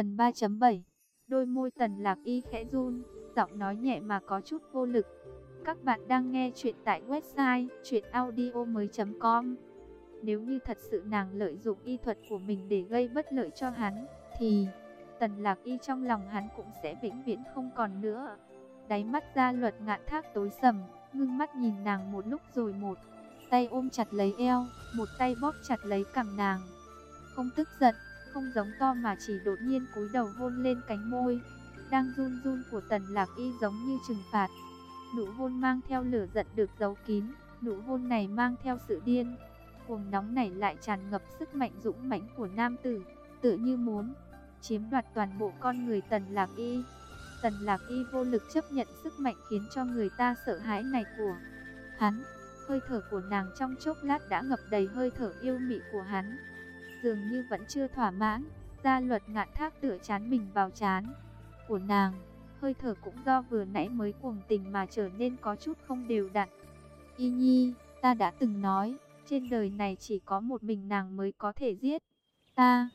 Phần 3.7 Đôi môi tần lạc y khẽ run, giọng nói nhẹ mà có chút vô lực. Các bạn đang nghe chuyện tại website chuyenaudio.com Nếu như thật sự nàng lợi dụng y thuật của mình để gây bất lợi cho hắn, thì tần lạc y trong lòng hắn cũng sẽ vĩnh viễn không còn nữa. Đáy mắt ra luật ngạn thác tối sầm, ngưng mắt nhìn nàng một lúc rồi một tay ôm chặt lấy eo, một tay bóp chặt lấy cằm nàng. Không tức giận, không giống to mà chỉ đột nhiên cúi đầu hôn lên cánh môi. Đang run run của tần lạc y giống như trừng phạt. Nụ hôn mang theo lửa giận được giấu kín, nụ hôn này mang theo sự điên. Cuồng nóng này lại tràn ngập sức mạnh dũng mãnh của nam tử, tự như muốn chiếm đoạt toàn bộ con người tần lạc y. Tần lạc y vô lực chấp nhận sức mạnh khiến cho người ta sợ hãi này của hắn. Hơi thở của nàng trong chốc lát đã ngập đầy hơi thở yêu mị của hắn. Dường như vẫn chưa thỏa mãn, gia luật ngạn thác tựa chán mình vào chán của nàng. Hơi thở cũng do vừa nãy mới cuồng tình mà trở nên có chút không đều đặn. Y nhi, ta đã từng nói, trên đời này chỉ có một mình nàng mới có thể giết. Ta,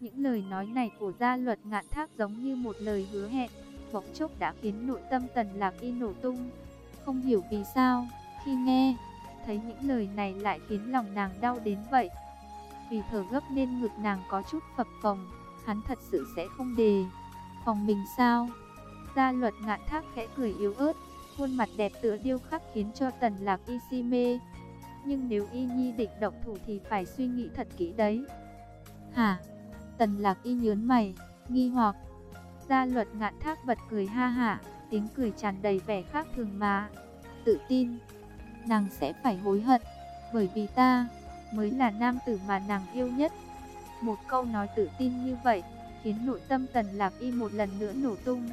những lời nói này của gia luật ngạn thác giống như một lời hứa hẹn, bỗng chốc đã khiến nội tâm tần lạc y nổ tung. Không hiểu vì sao, khi nghe, thấy những lời này lại khiến lòng nàng đau đến vậy. Vì thở gấp nên ngực nàng có chút phập phồng, hắn thật sự sẽ không đề. Phòng mình sao? Gia luật ngạn thác khẽ cười yếu ớt, khuôn mặt đẹp tựa điêu khắc khiến cho tần lạc y si mê. Nhưng nếu y nhi định động thủ thì phải suy nghĩ thật kỹ đấy. Hả? Tần lạc y nhớn mày, nghi hoặc. Gia luật ngạn thác bật cười ha hả, tiếng cười tràn đầy vẻ khác thường mà. Tự tin, nàng sẽ phải hối hận, bởi vì ta mới là nam tử mà nàng yêu nhất. Một câu nói tự tin như vậy, khiến nội tâm tần lạc y một lần nữa nổ tung.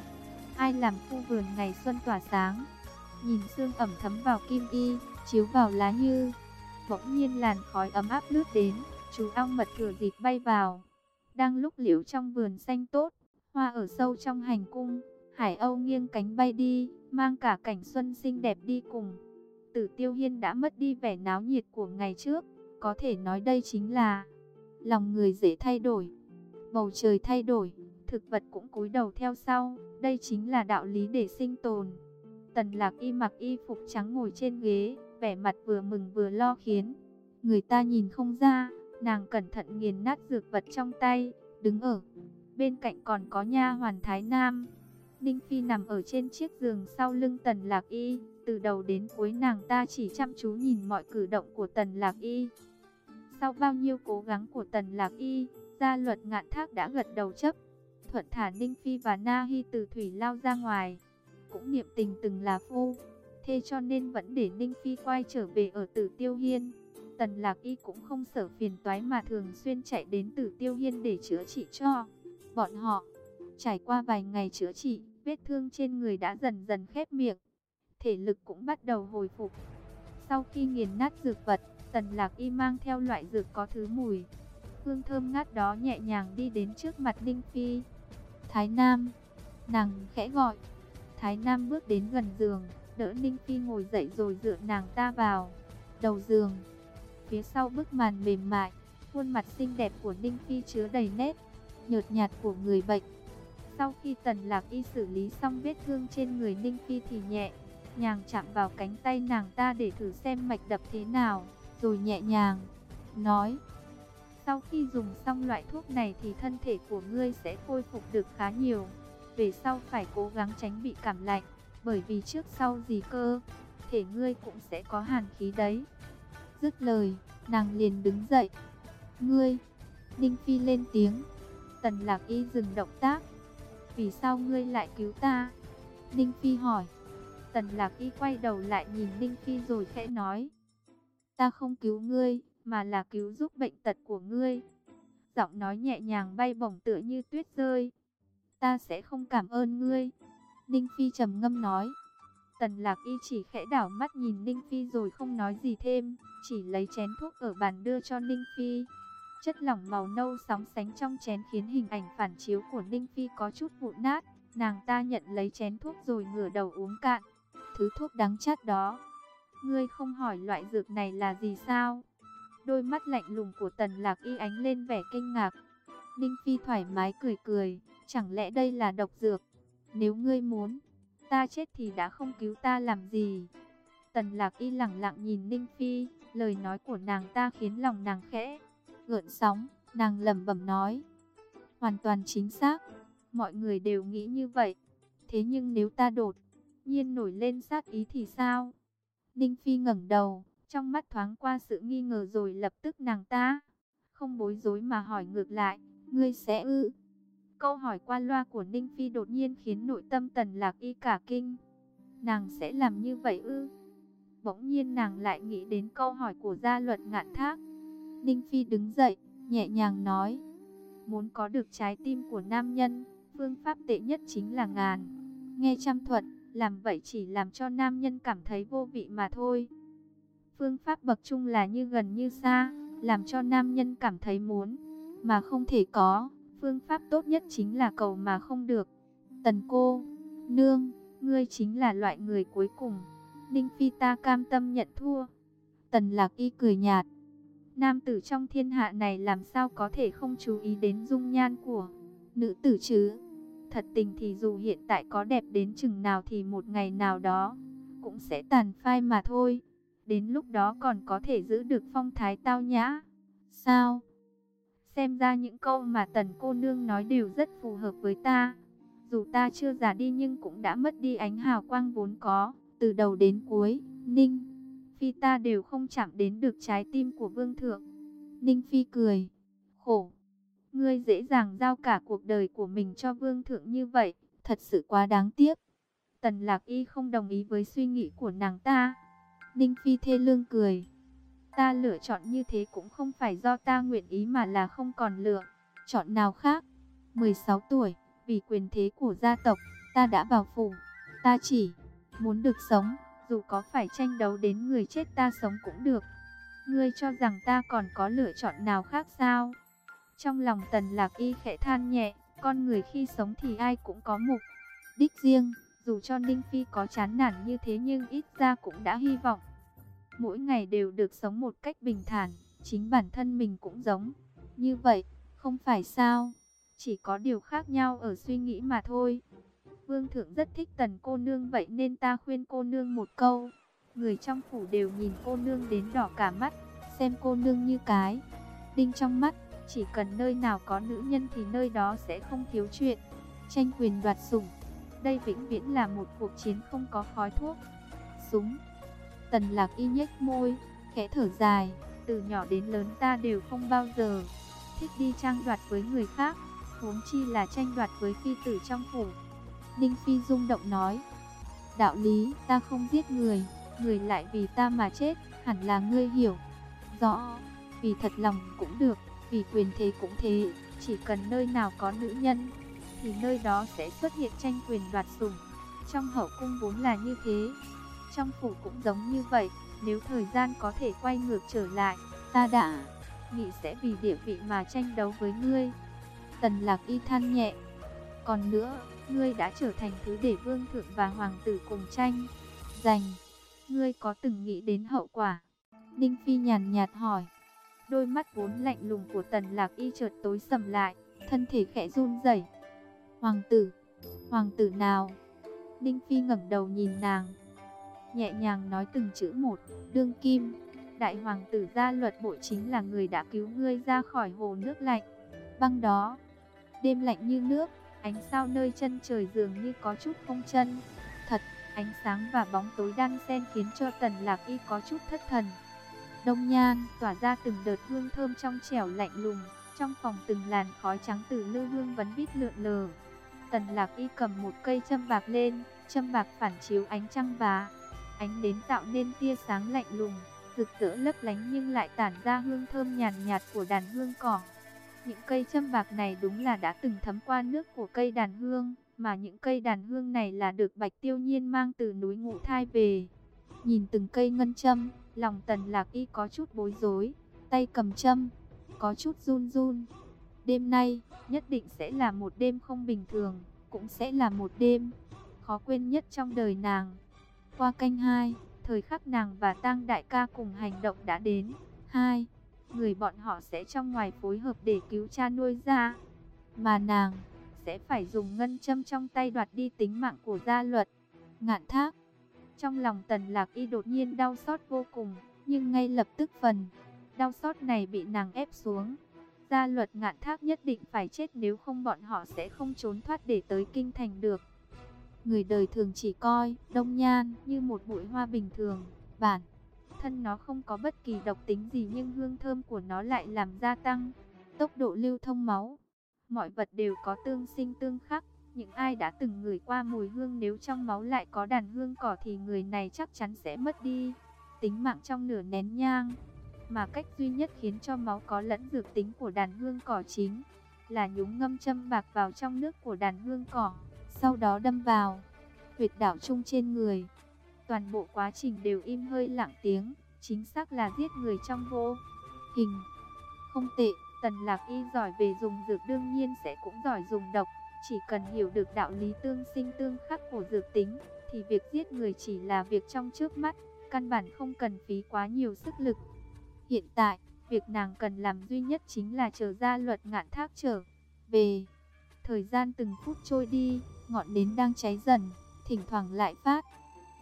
Ai làm khu vườn ngày xuân tỏa sáng, nhìn sương ẩm thấm vào kim y, chiếu vào lá như. Bỗng nhiên làn khói ấm áp lướt đến, chú ong mật thừa dịp bay vào. Đang lúc liễu trong vườn xanh tốt, hoa ở sâu trong hành cung, hải âu nghiêng cánh bay đi, mang cả cảnh xuân xinh đẹp đi cùng. Tử Tiêu Hiên đã mất đi vẻ náo nhiệt của ngày trước, có thể nói đây chính là lòng người dễ thay đổi. Bầu trời thay đổi, thực vật cũng cúi đầu theo sau, đây chính là đạo lý để sinh tồn. Tần Lạc Y mặc y phục trắng ngồi trên ghế, vẻ mặt vừa mừng vừa lo khiến người ta nhìn không ra, nàng cẩn thận nghiền nát dược vật trong tay, đứng ở bên cạnh còn có nha hoàn Thái Nam. Ninh Phi nằm ở trên chiếc giường sau lưng Tần Lạc Y, từ đầu đến cuối nàng ta chỉ chăm chú nhìn mọi cử động của Tần Lạc Y. Sau bao nhiêu cố gắng của Tần Lạc Y, gia luật ngạn thác đã gật đầu chấp. Thuận thả Ninh Phi và Na Hi từ thủy lao ra ngoài. Cũng niệm tình từng là phu. Thế cho nên vẫn để Ninh Phi quay trở về ở tử tiêu hiên. Tần Lạc Y cũng không sợ phiền toái mà thường xuyên chạy đến tử tiêu hiên để chữa trị cho bọn họ. Trải qua vài ngày chữa trị, vết thương trên người đã dần dần khép miệng thể lực cũng bắt đầu hồi phục. Sau khi nghiền nát dược vật, Tần Lạc Y mang theo loại dược có thứ mùi. Hương thơm ngát đó nhẹ nhàng đi đến trước mặt Ninh Phi. Thái Nam, nàng khẽ gọi. Thái Nam bước đến gần giường, đỡ Ninh Phi ngồi dậy rồi dựa nàng ta vào. Đầu giường, phía sau bức màn mềm mại, khuôn mặt xinh đẹp của Ninh Phi chứa đầy nét, nhợt nhạt của người bệnh. Sau khi Tần Lạc Y xử lý xong vết thương trên người Ninh Phi thì nhẹ nhàng chạm vào cánh tay nàng ta để thử xem mạch đập thế nào, rồi nhẹ nhàng nói: "Sau khi dùng xong loại thuốc này thì thân thể của ngươi sẽ khôi phục được khá nhiều. Về sau phải cố gắng tránh bị cảm lạnh, bởi vì trước sau gì cơ, thể ngươi cũng sẽ có hàn khí đấy." Dứt lời, nàng liền đứng dậy. "Ngươi?" Ninh Phi lên tiếng. Tần Lạc Y dừng động tác. "Vì sao ngươi lại cứu ta?" Ninh Phi hỏi. Tần Lạc Y quay đầu lại nhìn Ninh Phi rồi khẽ nói. Ta không cứu ngươi, mà là cứu giúp bệnh tật của ngươi. Giọng nói nhẹ nhàng bay bổng tựa như tuyết rơi. Ta sẽ không cảm ơn ngươi. Ninh Phi trầm ngâm nói. Tần Lạc Y chỉ khẽ đảo mắt nhìn Ninh Phi rồi không nói gì thêm, chỉ lấy chén thuốc ở bàn đưa cho Ninh Phi. Chất lỏng màu nâu sóng sánh trong chén khiến hình ảnh phản chiếu của Ninh Phi có chút vụn nát. Nàng ta nhận lấy chén thuốc rồi ngửa đầu uống cạn thứ thuốc đắng chát đó. Ngươi không hỏi loại dược này là gì sao? Đôi mắt lạnh lùng của tần lạc y ánh lên vẻ kinh ngạc. Ninh Phi thoải mái cười cười, chẳng lẽ đây là độc dược? Nếu ngươi muốn, ta chết thì đã không cứu ta làm gì? Tần lạc y lặng lặng nhìn Ninh Phi, lời nói của nàng ta khiến lòng nàng khẽ. Gợn sóng, nàng lẩm bẩm nói. Hoàn toàn chính xác, mọi người đều nghĩ như vậy. Thế nhưng nếu ta đột nhiên nổi lên sát ý thì sao? Ninh Phi ngẩng đầu, trong mắt thoáng qua sự nghi ngờ rồi lập tức nàng ta không bối rối mà hỏi ngược lại, ngươi sẽ ư? Câu hỏi qua loa của Ninh Phi đột nhiên khiến nội tâm Tần Lạc Y cả kinh. Nàng sẽ làm như vậy ư? Bỗng nhiên nàng lại nghĩ đến câu hỏi của gia luật ngạn thác. Ninh Phi đứng dậy, nhẹ nhàng nói, muốn có được trái tim của nam nhân, phương pháp tệ nhất chính là ngàn. Nghe trăm thuận, làm vậy chỉ làm cho nam nhân cảm thấy vô vị mà thôi. Phương pháp bậc trung là như gần như xa, làm cho nam nhân cảm thấy muốn, mà không thể có. Phương pháp tốt nhất chính là cầu mà không được. Tần cô, nương, ngươi chính là loại người cuối cùng. Ninh Phi ta cam tâm nhận thua. Tần lạc y cười nhạt. Nam tử trong thiên hạ này làm sao có thể không chú ý đến dung nhan của nữ tử chứ? Thật tình thì dù hiện tại có đẹp đến chừng nào thì một ngày nào đó cũng sẽ tàn phai mà thôi. Đến lúc đó còn có thể giữ được phong thái tao nhã. Sao? Xem ra những câu mà tần cô nương nói đều rất phù hợp với ta. Dù ta chưa già đi nhưng cũng đã mất đi ánh hào quang vốn có. Từ đầu đến cuối, Ninh, Phi ta đều không chạm đến được trái tim của vương thượng. Ninh Phi cười, khổ. Ngươi dễ dàng giao cả cuộc đời của mình cho vương thượng như vậy, thật sự quá đáng tiếc. Tần Lạc Y không đồng ý với suy nghĩ của nàng ta. Ninh Phi thê lương cười. Ta lựa chọn như thế cũng không phải do ta nguyện ý mà là không còn lựa. Chọn nào khác. 16 tuổi, vì quyền thế của gia tộc, ta đã vào phủ. Ta chỉ muốn được sống, dù có phải tranh đấu đến người chết ta sống cũng được. Ngươi cho rằng ta còn có lựa chọn nào khác sao? Trong lòng tần lạc y khẽ than nhẹ, con người khi sống thì ai cũng có mục đích riêng. Dù cho Ninh Phi có chán nản như thế nhưng ít ra cũng đã hy vọng. Mỗi ngày đều được sống một cách bình thản, chính bản thân mình cũng giống. Như vậy, không phải sao? Chỉ có điều khác nhau ở suy nghĩ mà thôi. Vương thượng rất thích tần cô nương vậy nên ta khuyên cô nương một câu. Người trong phủ đều nhìn cô nương đến đỏ cả mắt, xem cô nương như cái. Đinh trong mắt, chỉ cần nơi nào có nữ nhân thì nơi đó sẽ không thiếu chuyện. Tranh quyền đoạt sủng, đây vĩnh viễn là một cuộc chiến không có khói thuốc. Súng. Tần lạc y nhếch môi, khẽ thở dài. Từ nhỏ đến lớn ta đều không bao giờ thích đi trang đoạt với người khác. Huống chi là tranh đoạt với phi tử trong phủ. Ninh Phi rung động nói. Đạo lý, ta không giết người, người lại vì ta mà chết, hẳn là ngươi hiểu. Rõ, vì thật lòng cũng được, vì quyền thế cũng thế, chỉ cần nơi nào có nữ nhân, thì nơi đó sẽ xuất hiện tranh quyền đoạt sủng. Trong hậu cung vốn là như thế, trong phủ cũng giống như vậy, nếu thời gian có thể quay ngược trở lại, ta đã nghĩ sẽ vì địa vị mà tranh đấu với ngươi. Tần lạc y than nhẹ, còn nữa, ngươi đã trở thành thứ để vương thượng và hoàng tử cùng tranh, giành. Ngươi có từng nghĩ đến hậu quả? Ninh Phi nhàn nhạt hỏi. Đôi mắt vốn lạnh lùng của tần lạc y chợt tối sầm lại, thân thể khẽ run rẩy. Hoàng tử, hoàng tử nào? Ninh Phi ngẩng đầu nhìn nàng, nhẹ nhàng nói từng chữ một, đương kim. Đại hoàng tử gia luật bội chính là người đã cứu ngươi ra khỏi hồ nước lạnh. Băng đó, đêm lạnh như nước, ánh sao nơi chân trời dường như có chút không chân. Thật, ánh sáng và bóng tối đan xen khiến cho tần lạc y có chút thất thần. Đông nhan tỏa ra từng đợt hương thơm trong trẻo lạnh lùng, trong phòng từng làn khói trắng từ lư hương vấn vít lượn lờ. Tần lạc y cầm một cây châm bạc lên, châm bạc phản chiếu ánh trăng và ánh đến tạo nên tia sáng lạnh lùng, rực rỡ lấp lánh nhưng lại tản ra hương thơm nhàn nhạt của đàn hương cỏ. Những cây châm bạc này đúng là đã từng thấm qua nước của cây đàn hương, mà những cây đàn hương này là được Bạch Tiêu Nhiên mang từ núi Ngũ Thai về. Nhìn từng cây ngân châm, lòng Tần Lạc Y có chút bối rối, tay cầm châm, có chút run run. Đêm nay, nhất định sẽ là một đêm không bình thường, cũng sẽ là một đêm khó quên nhất trong đời nàng. Qua canh hai, thời khắc nàng và Tang Đại ca cùng hành động đã đến. Hai, người bọn họ sẽ trong ngoài phối hợp để cứu cha nuôi ra. mà nàng sẽ phải dùng ngân châm trong tay đoạt đi tính mạng của gia luật. Ngạn thác, trong lòng tần lạc y đột nhiên đau xót vô cùng, nhưng ngay lập tức phần, đau xót này bị nàng ép xuống. Gia luật ngạn thác nhất định phải chết nếu không bọn họ sẽ không trốn thoát để tới kinh thành được. Người đời thường chỉ coi đông nhan như một bụi hoa bình thường, bản thân nó không có bất kỳ độc tính gì nhưng hương thơm của nó lại làm gia tăng tốc độ lưu thông máu. Mọi vật đều có tương sinh tương khắc, những ai đã từng ngửi qua mùi hương nếu trong máu lại có đàn hương cỏ thì người này chắc chắn sẽ mất đi tính mạng trong nửa nén nhang. Mà cách duy nhất khiến cho máu có lẫn dược tính của đàn hương cỏ chính là nhúng ngâm châm bạc vào trong nước của đàn hương cỏ, sau đó đâm vào huyệt đảo chung trên người. Toàn bộ quá trình đều im hơi lặng tiếng, chính xác là giết người trong vô hình. Không tệ, Tần Lạc Y giỏi về dùng dược đương nhiên sẽ cũng giỏi dùng độc, chỉ cần hiểu được đạo lý tương sinh tương khắc của dược tính, thì việc giết người chỉ là việc trong trước mắt, căn bản không cần phí quá nhiều sức lực. Hiện tại, việc nàng cần làm duy nhất chính là chờ ra luật ngạn thác trở về. Thời gian từng phút trôi đi, ngọn nến đang cháy dần, thỉnh thoảng lại phát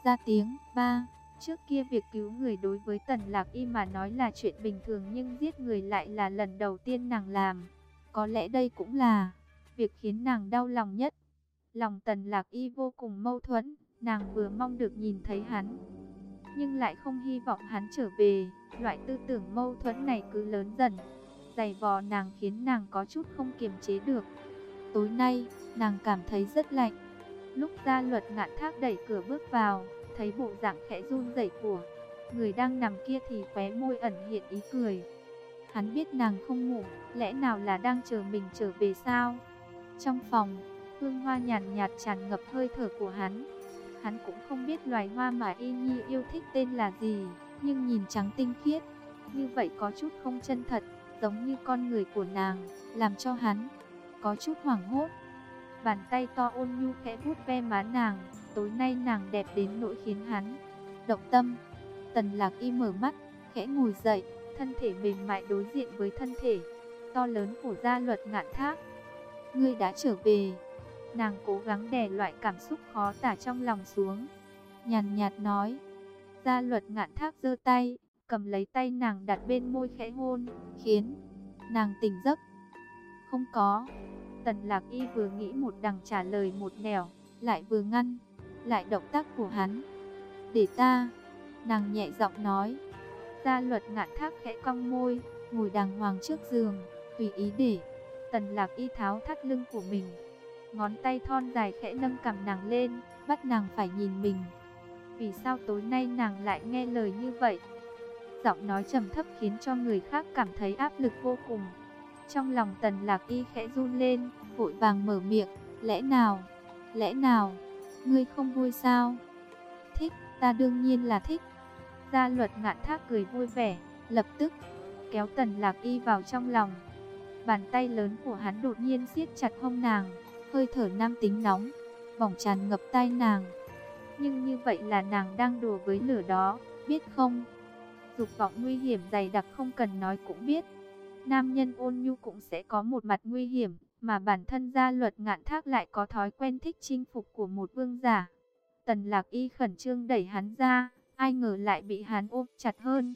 ra tiếng ba. Trước kia việc cứu người đối với Tần Lạc Y mà nói là chuyện bình thường nhưng giết người lại là lần đầu tiên nàng làm. Có lẽ đây cũng là việc khiến nàng đau lòng nhất. Lòng Tần Lạc Y vô cùng mâu thuẫn, nàng vừa mong được nhìn thấy hắn, nhưng lại không hy vọng hắn trở về. Loại tư tưởng mâu thuẫn này cứ lớn dần, dày vò nàng khiến nàng có chút không kiềm chế được. Tối nay, nàng cảm thấy rất lạnh. Lúc ra luật ngạn thác đẩy cửa bước vào, thấy bộ dạng khẽ run rẩy của người đang nằm kia thì khóe môi ẩn hiện ý cười. Hắn biết nàng không ngủ, lẽ nào là đang chờ mình trở về sao? Trong phòng, hương hoa nhàn nhạt tràn ngập hơi thở của hắn. Hắn cũng không biết loài hoa mà Y Nhi yêu thích tên là gì, nhưng nhìn trắng tinh khiết, như vậy có chút không chân thật, giống như con người của nàng, làm cho hắn có chút hoảng hốt. Bàn tay to ôn nhu khẽ vuốt ve má nàng, tối nay nàng đẹp đến nỗi khiến hắn động tâm. Tần lạc y mở mắt, khẽ ngồi dậy, thân thể mềm mại đối diện với thân thể to lớn của gia luật ngạn thác. Ngươi đã trở về. Nàng cố gắng đè loại cảm xúc khó tả trong lòng xuống. Nhàn nhạt nói. Gia luật ngạn thác giơ tay, cầm lấy tay nàng đặt bên môi khẽ hôn, khiến nàng tỉnh giấc. Không có. Tần lạc y vừa nghĩ một đằng trả lời một nẻo, lại vừa ngăn lại động tác của hắn. Để ta, nàng nhẹ giọng nói. Gia luật ngạn thác khẽ cong môi, ngồi đàng hoàng trước giường, tùy ý để. Tần lạc y tháo thắt lưng của mình. Ngón tay thon dài khẽ nâng cầm nàng lên, bắt nàng phải nhìn mình. Vì sao tối nay nàng lại nghe lời như vậy? Giọng nói trầm thấp khiến cho người khác cảm thấy áp lực vô cùng. Trong lòng tần lạc y khẽ run lên, vội vàng mở miệng, lẽ nào, lẽ nào? Ngươi không vui sao? Thích, ta đương nhiên là thích. Gia luật ngạn thác cười vui vẻ, lập tức kéo tần lạc y vào trong lòng. Bàn tay lớn của hắn đột nhiên siết chặt hông nàng, hơi thở nam tính nóng, bỏng tràn ngập tay nàng. Nhưng như vậy là nàng đang đùa với lửa đó, biết không? Dục vọng nguy hiểm dày đặc không cần nói cũng biết. Nam nhân ôn nhu cũng sẽ có một mặt nguy hiểm, mà bản thân gia luật ngạn thác lại có thói quen thích chinh phục của một vương giả. Tần lạc y khẩn trương đẩy hắn ra, ai ngờ lại bị hắn ôm chặt hơn.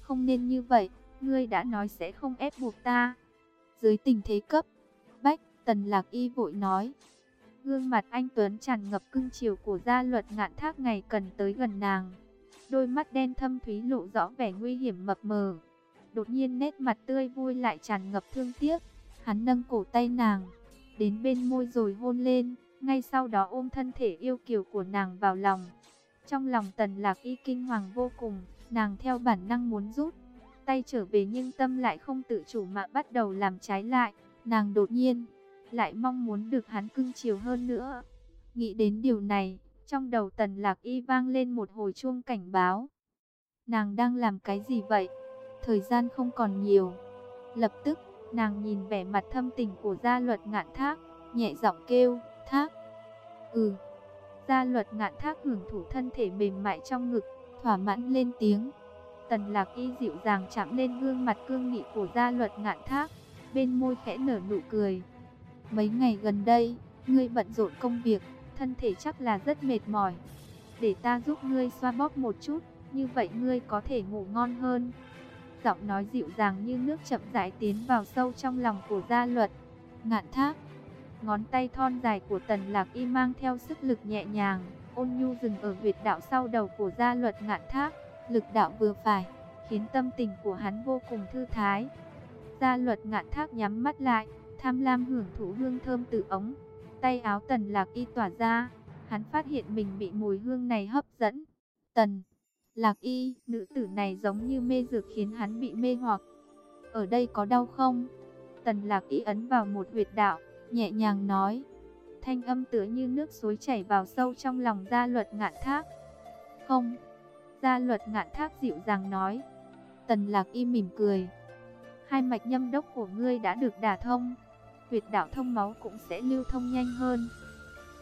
Không nên như vậy, ngươi đã nói sẽ không ép buộc ta. Dưới tình thế cấp, bách, tần lạc y vội nói. Gương mặt anh Tuấn tràn ngập cưng chiều của gia luật ngạn thác ngày cần tới gần nàng. Đôi mắt đen thâm thúy lộ rõ vẻ nguy hiểm mập mờ. Đột nhiên nét mặt tươi vui lại tràn ngập thương tiếc. Hắn nâng cổ tay nàng, đến bên môi rồi hôn lên, ngay sau đó ôm thân thể yêu kiều của nàng vào lòng. Trong lòng tần lạc y kinh hoàng vô cùng, nàng theo bản năng muốn rút tay trở về nhưng tâm lại không tự chủ mà bắt đầu làm trái lại. Nàng đột nhiên, lại mong muốn được hắn cưng chiều hơn nữa. Nghĩ đến điều này, trong đầu tần lạc y vang lên một hồi chuông cảnh báo. Nàng đang làm cái gì vậy? Thời gian không còn nhiều. Lập tức, Nàng nhìn vẻ mặt thâm tình của gia luật ngạn thác, nhẹ giọng kêu, thác. Ừ. Gia luật ngạn thác hưởng thủ thân thể mềm mại trong ngực, thỏa mãn lên tiếng. Tần lạc y dịu dàng chạm lên gương mặt cương nghị của gia luật ngạn thác, bên môi khẽ nở nụ cười. Mấy ngày gần đây, ngươi bận rộn công việc, thân thể chắc là rất mệt mỏi. Để ta giúp ngươi xoa bóp một chút, như vậy ngươi có thể ngủ ngon hơn. Giọng nói dịu dàng như nước chậm rãi tiến vào sâu trong lòng của gia luật. Ngạn thác, ngón tay thon dài của tần lạc y mang theo sức lực nhẹ nhàng, ôn nhu dừng ở huyệt đạo sau đầu của gia luật ngạn thác, lực đạo vừa phải, khiến tâm tình của hắn vô cùng thư thái. Gia luật ngạn thác nhắm mắt lại, tham lam hưởng thụ hương thơm từ ống. Tay áo tần lạc y tỏa ra, hắn phát hiện mình bị mùi hương này hấp dẫn. Tần, lạc y, nữ tử này giống như mê dược khiến hắn bị mê hoặc. Ở đây có đau không? Tần lạc y ấn vào một huyệt đạo, nhẹ nhàng nói. Thanh âm tựa như nước suối chảy vào sâu trong lòng gia luật ngạn thác. Không, gia luật ngạn thác dịu dàng nói. Tần lạc y mỉm cười. Hai mạch nhâm đốc của ngươi đã được đả thông. Huyệt đạo thông máu cũng sẽ lưu thông nhanh hơn.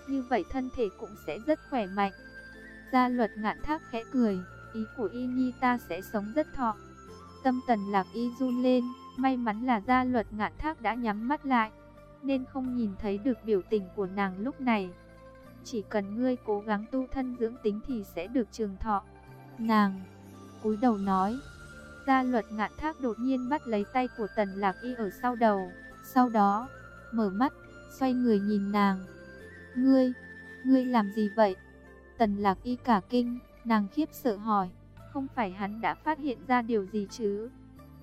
Như vậy thân thể cũng sẽ rất khỏe mạnh. Gia luật ngạn thác khẽ cười. Ý của y nhi ta sẽ sống rất thọ. Tâm tần lạc y run lên. May mắn là gia luật ngạn thác đã nhắm mắt lại nên không nhìn thấy được biểu tình của nàng lúc này. Chỉ cần ngươi cố gắng tu thân dưỡng tính thì sẽ được trường thọ. Nàng cúi đầu nói. Gia luật ngạn thác đột nhiên bắt lấy tay của tần lạc y ở sau đầu. Sau đó, mở mắt, xoay người nhìn nàng. Ngươi, ngươi làm gì vậy? Tần lạc y cả kinh, nàng khiếp sợ hỏi. Không phải hắn đã phát hiện ra điều gì chứ?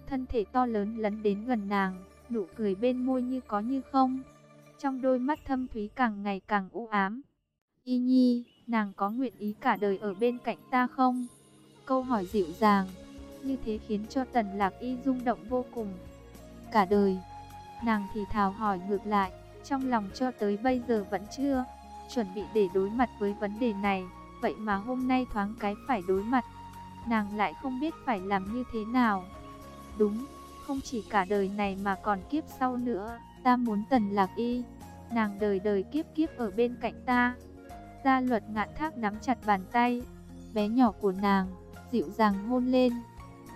Thân thể to lớn lấn đến gần nàng, nụ cười bên môi như có như không. Trong đôi mắt thâm thúy càng ngày càng u ám. Y nhi, nàng có nguyện ý cả đời ở bên cạnh ta không? Câu hỏi dịu dàng, như thế khiến cho tần lạc y rung động vô cùng. Cả đời, nàng thì thào hỏi ngược lại, trong lòng cho tới bây giờ vẫn chưa chuẩn bị để đối mặt với vấn đề này. Vậy mà hôm nay thoáng cái phải đối mặt, nàng lại không biết phải làm như thế nào. Đúng, không chỉ cả đời này mà còn kiếp sau nữa, ta muốn tần lạc y, nàng đời đời kiếp kiếp ở bên cạnh ta. Gia luật ngạn thác nắm chặt bàn tay, bé nhỏ của nàng, dịu dàng hôn lên.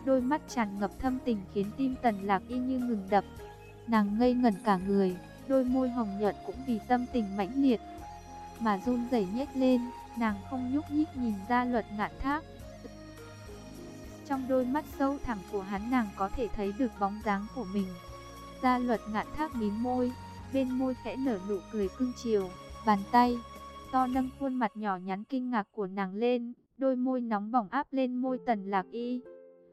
Đôi mắt tràn ngập thâm tình khiến tim tần lạc y như ngừng đập. Nàng ngây ngẩn cả người, đôi môi hồng nhuận cũng vì tâm tình mãnh liệt. Mà run rẩy nhếch lên, nàng không nhúc nhích nhìn ra luật ngạn thác. Trong đôi mắt sâu thẳm của hắn nàng có thể thấy được bóng dáng của mình. Gia luật ngạn thác mím môi, bên môi khẽ nở nụ cười cưng chiều, bàn tay, to nâng khuôn mặt nhỏ nhắn kinh ngạc của nàng lên, đôi môi nóng bỏng áp lên môi tần lạc y.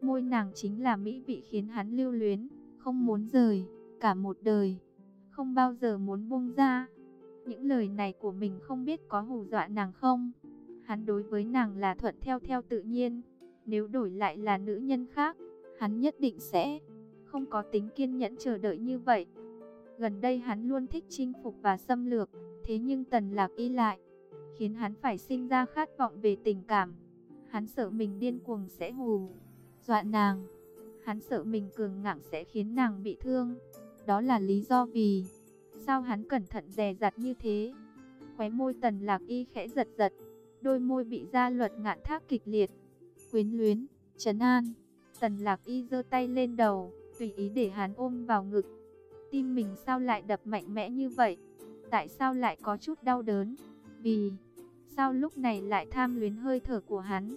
Môi nàng chính là mỹ vị khiến hắn lưu luyến, không muốn rời, cả một đời, không bao giờ muốn buông ra. Những lời này của mình không biết có hù dọa nàng không? Hắn đối với nàng là thuận theo theo tự nhiên, nếu đổi lại là nữ nhân khác, hắn nhất định sẽ không có tính kiên nhẫn chờ đợi như vậy. Gần đây hắn luôn thích chinh phục và xâm lược, thế nhưng tần lạc y lại, khiến hắn phải sinh ra khát vọng về tình cảm. Hắn sợ mình điên cuồng sẽ hù, dọa nàng. Hắn sợ mình cường ngạng sẽ khiến nàng bị thương. Đó là lý do vì sao hắn cẩn thận dè dặt như thế. Khóe môi tần lạc y khẽ giật giật, đôi môi bị gia luật ngạn thác kịch liệt quyến luyến, trấn an. Tần lạc y giơ tay lên đầu, tùy ý để hắn ôm vào ngực. Tim mình sao lại đập mạnh mẽ như vậy? Tại sao lại có chút đau đớn? Vì, sao lúc này lại tham luyến hơi thở của hắn?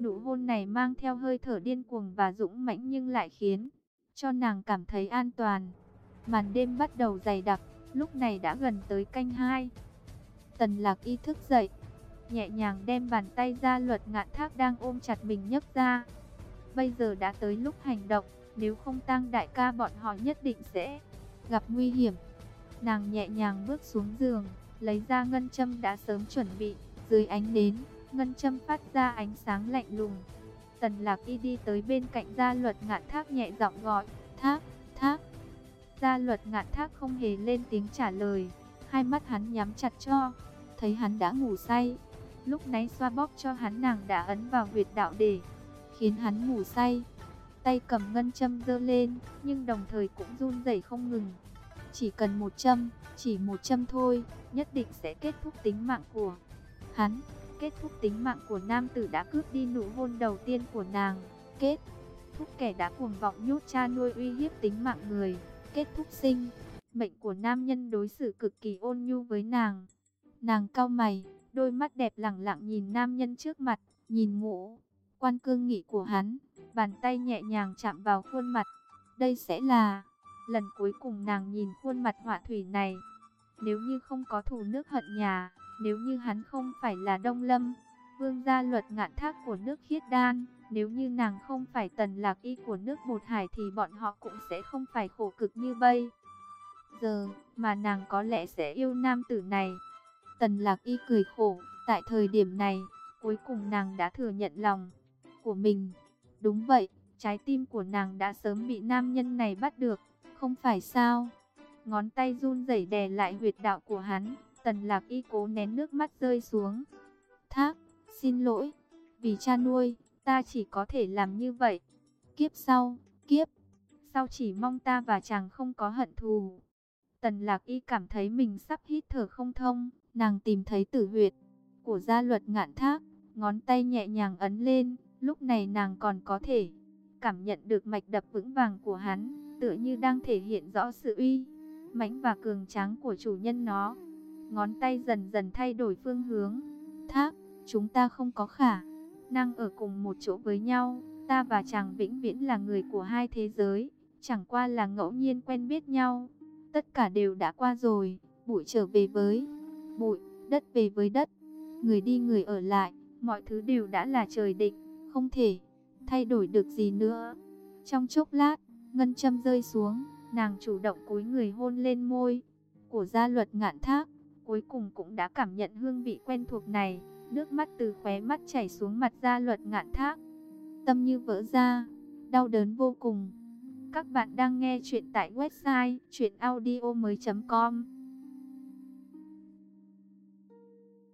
Nụ hôn này mang theo hơi thở điên cuồng và dũng mãnh nhưng lại khiến cho nàng cảm thấy an toàn. Màn đêm bắt đầu dày đặc, lúc này đã gần tới canh hai. Tần lạc y thức dậy, nhẹ nhàng đem bàn tay ra luật ngạn thác đang ôm chặt mình nhấc ra. Bây giờ đã tới lúc hành động, nếu không tăng đại ca bọn họ nhất định sẽ gặp nguy hiểm. Nàng nhẹ nhàng bước xuống giường, lấy ra ngân châm đã sớm chuẩn bị, dưới ánh nến, ngân châm phát ra ánh sáng lạnh lùng. Tần lạc y đi tới bên cạnh gia luật ngạn thác nhẹ giọng gọi, thác, thác. Gia luật ngạn thác không hề lên tiếng trả lời, hai mắt hắn nhắm chặt cho, thấy hắn đã ngủ say, Lúc nãy xoa bóp cho hắn nàng đã ấn vào huyệt đạo để khiến hắn ngủ say. Tay cầm ngân châm dơ lên, nhưng đồng thời cũng run rẩy không ngừng. Chỉ cần một châm, chỉ một châm thôi, nhất định sẽ kết thúc tính mạng của hắn. Kết thúc tính mạng của nam tử đã cướp đi nụ hôn đầu tiên của nàng. Kết thúc kẻ đã cuồng vọng nhốt cha nuôi uy hiếp tính mạng người. Kết thúc sinh Mệnh của nam nhân đối xử cực kỳ ôn nhu với nàng. Nàng cau mày, đôi mắt đẹp lẳng lặng nhìn nam nhân trước mặt, nhìn ngũ quan cương nghị của hắn, bàn tay nhẹ nhàng chạm vào khuôn mặt. Đây sẽ là lần cuối cùng nàng nhìn khuôn mặt họa thủy này. Nếu như không có thù nước hận nhà, nếu như hắn không phải là Đông Lâm, vương gia luật ngạn thác của nước khiết đan, nếu như nàng không phải tần lạc y của nước bột hải thì bọn họ cũng sẽ không phải khổ cực như bây. Giờ, mà nàng có lẽ sẽ yêu nam tử này. Tần lạc y cười khổ, tại thời điểm này, cuối cùng nàng đã thừa nhận lòng của mình. Đúng vậy, trái tim của nàng đã sớm bị nam nhân này bắt được, không phải sao? Ngón tay run rẩy đè lại huyệt đạo của hắn, tần lạc y cố nén nước mắt rơi xuống. Thác, xin lỗi, vì cha nuôi, ta chỉ có thể làm như vậy. Kiếp sau, kiếp sau chỉ mong ta và chàng không có hận thù. Tần lạc y cảm thấy mình sắp hít thở không thông, nàng tìm thấy tử huyệt của gia luật ngạn thác, ngón tay nhẹ nhàng ấn lên, lúc này nàng còn có thể cảm nhận được mạch đập vững vàng của hắn, tựa như đang thể hiện rõ sự uy mãnh và cường tráng của chủ nhân nó. Ngón tay dần dần thay đổi phương hướng. Thác, chúng ta không có khả năng ở cùng một chỗ với nhau. Ta và chàng vĩnh viễn là người của hai thế giới, chẳng qua là ngẫu nhiên quen biết nhau. Tất cả đều đã qua rồi, bụi trở về với bụi, đất về với đất. Người đi người ở lại, mọi thứ đều đã là trời định, không thể thay đổi được gì nữa. Trong chốc lát, ngân châm rơi xuống, nàng chủ động cúi người hôn lên môi của gia luật ngạn thác. Cuối cùng cũng đã cảm nhận hương vị quen thuộc này, nước mắt từ khóe mắt chảy xuống mặt ra luật ngạn thác. Tâm như vỡ ra, đau đớn vô cùng. Các bạn đang nghe chuyện tại website chuyenaudio.com